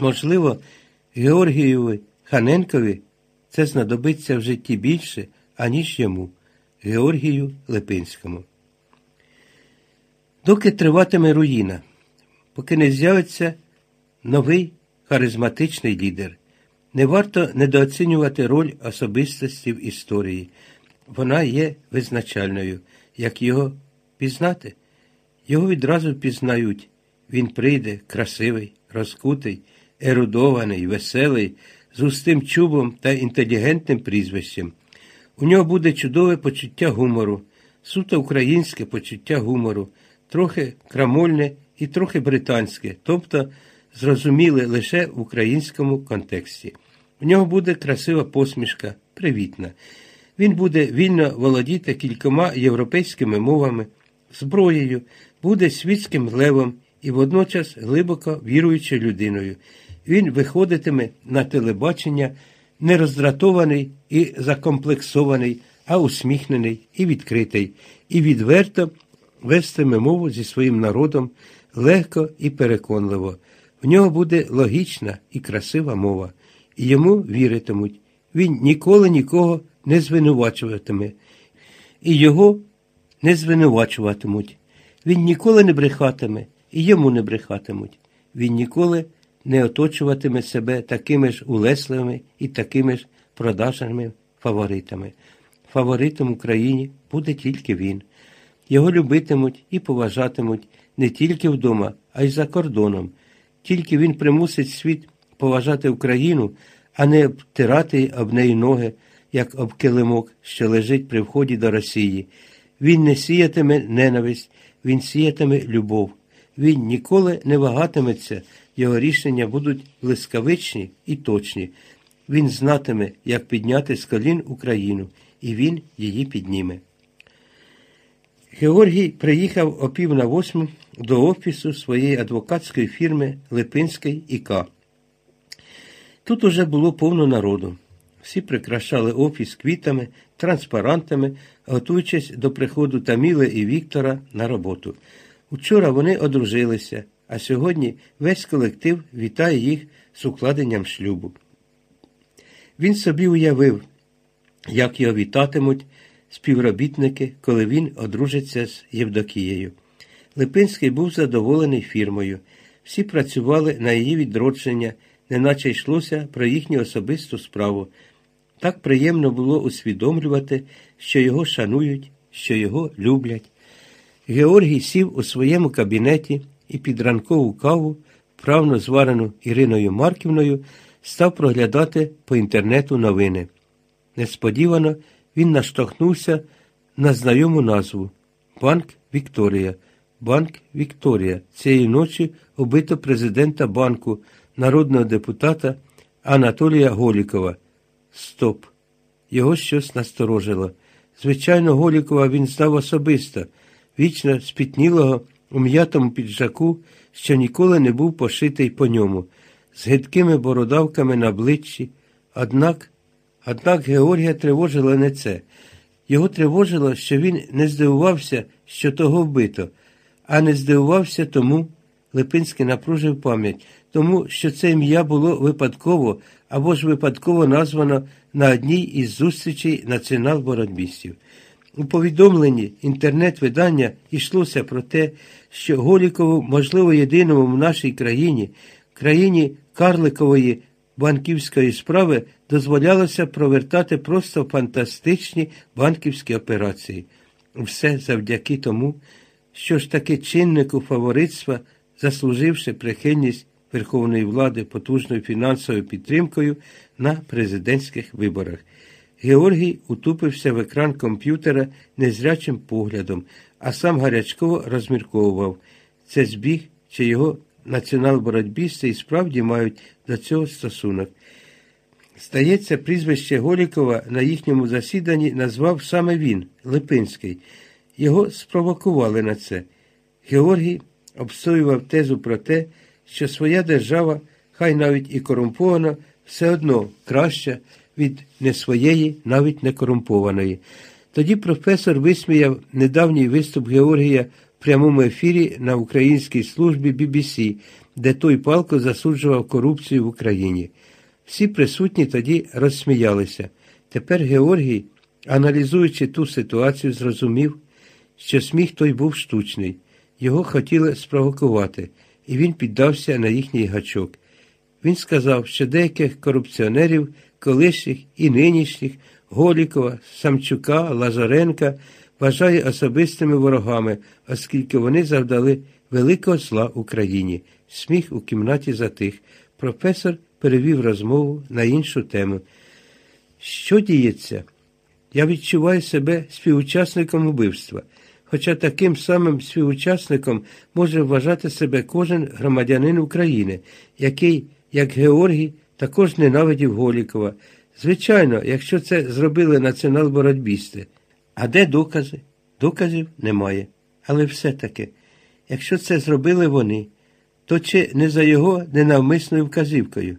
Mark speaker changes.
Speaker 1: Можливо, Георгієві Ханенкові це знадобиться в житті більше, аніж йому, Георгію Липинському. Доки триватиме руїна, поки не з'явиться новий харизматичний лідер, не варто недооцінювати роль особистості в історії. Вона є визначальною. Як його пізнати? Його відразу пізнають. Він прийде красивий, розкутий, ерудований, веселий, з густим чубом та інтелігентним прізвищем. У нього буде чудове почуття гумору, суто українське почуття гумору, трохи крамольне і трохи британське, тобто зрозуміле лише в українському контексті. У нього буде красива посмішка, привітна. Він буде вільно володіти кількома європейськими мовами, зброєю, буде світським левом і водночас глибоко віруючою людиною. Він виходитиме на телебачення не роздратований і закомплексований, а усміхнений і відкритий, і відверто вестиме мову зі своїм народом легко і переконливо. В нього буде логічна і красива мова, і йому віритимуть. Він ніколи нікого не звинувачуватиме, і його не звинувачуватимуть. Він ніколи не брехатиме, і йому не брехатимуть. Він ніколи не оточуватиме себе такими ж улесливими і такими ж продажними фаворитами. Фаворитом Україні буде тільки він. Його любитимуть і поважатимуть не тільки вдома, а й за кордоном. Тільки він примусить світ поважати Україну, а не обтирати об неї ноги, як об килимок, що лежить при вході до Росії. Він не сіятиме ненависть, він сіятиме любов. Він ніколи не вагатиметься, його рішення будуть блискавичні і точні. Він знатиме, як підняти з колін Україну, і він її підніме. Георгій приїхав о пів на восьму до офісу своєї адвокатської фірми Липинський ІК. Тут уже було повно народу. Всі прикрашали офіс квітами, транспарантами, готуючись до приходу Таміли і Віктора на роботу. Учора вони одружилися, а сьогодні весь колектив вітає їх з укладенням шлюбу. Він собі уявив, як його вітатимуть співробітники, коли він одружиться з Євдокією. Липинський був задоволений фірмою. Всі працювали на її відродження, неначе йшлося про їхню особисту справу. Так приємно було усвідомлювати, що його шанують, що його люблять. Георгій сів у своєму кабінеті і під ранкову каву, правно зварену Іриною Марківною, став проглядати по інтернету новини. Несподівано він наштовхнувся на знайому назву Банк Вікторія. Банк Вікторія. Цієї ночі убито президента банку, народного депутата Анатолія Голікова. Стоп. Його щось насторожило. Звичайно, Голікова він знав особисто, вічно спітнілого у м'ятому піджаку, що ніколи не був пошитий по ньому, з гидкими бородавками на обличчі. Однак, однак Георгія тривожило не це. Його тривожило, що він не здивувався, що того вбито, а не здивувався тому, Липинський напружив пам'ять, тому що це ім'я було випадково або ж випадково названо на одній із зустрічей націонал-боротьбістів. У повідомленні інтернет-видання йшлося про те, що Голікову, можливо, єдиному в нашій країні, країні карликової банківської справи, дозволялося провертати просто фантастичні банківські операції. Все завдяки тому, що ж таки чиннику фаворитства, заслуживши прихильність верховної влади потужною фінансовою підтримкою на президентських виборах. Георгій утупився в екран комп'ютера незрячим поглядом, а сам гарячково розмірковував це збіг, чи його націонал-боротьбісти і справді мають до цього стосунок. Здається, прізвище Голікова на їхньому засіданні назвав саме він, Липинський. Його спровокували на це. Георгій обстоював тезу про те, що своя держава, хай навіть і корумпована, все одно краща від не своєї, навіть не корумпованої. Тоді професор висміяв недавній виступ Георгія в прямому ефірі на українській службі BBC, де той палко засуджував корупцію в Україні. Всі присутні тоді розсміялися. Тепер Георгій, аналізуючи ту ситуацію, зрозумів, що сміх той був штучний. Його хотіли спровокувати, і він піддався на їхній гачок. Він сказав, що деяких корупціонерів, колишніх і нинішніх, Голікова, Самчука, Лазаренка, вважає особистими ворогами, оскільки вони завдали великого зла Україні. Сміх у кімнаті затих. Професор перевів розмову на іншу тему. Що діється? Я відчуваю себе співучасником убивства, хоча таким самим співучасником може вважати себе кожен громадянин України, який, як Георгій, також ненавидів Голікова. Звичайно, якщо це зробили націонал-боротьбісти. А де докази? Доказів немає. Але все-таки, якщо це зробили вони, то чи не за його ненавмисною вказівкою?